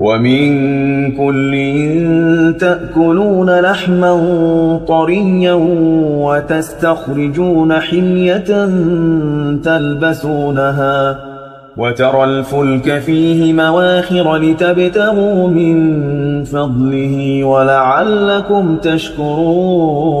ومن كل تأكلون لحما طريا وتستخرجون حمية تلبسونها وترى الفلك فيه مواخر لتبتغوا من فضله ولعلكم تشكرون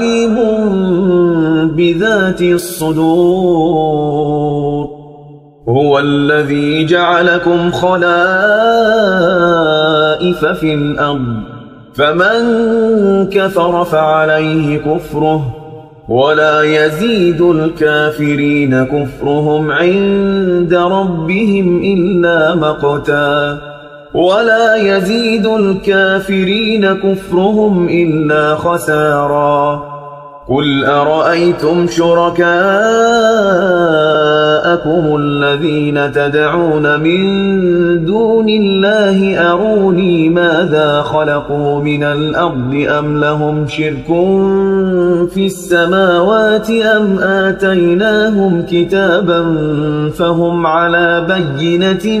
عليم بذات الصدور. هو الذي جعلكم خلائف في الأرض فمن كفر فعليه كفره ولا يزيد الكافرين كفرهم عند ربهم إلا مقتا ولا يزيد الكافرين كفرهم إلا خسارا. قل أرأيتم شركاءكم الذين تدعون من دون الله أروني ماذا خلقوا من الأرض أم لهم شرك في السماوات أم آتيناهم كتابا فهم على بينة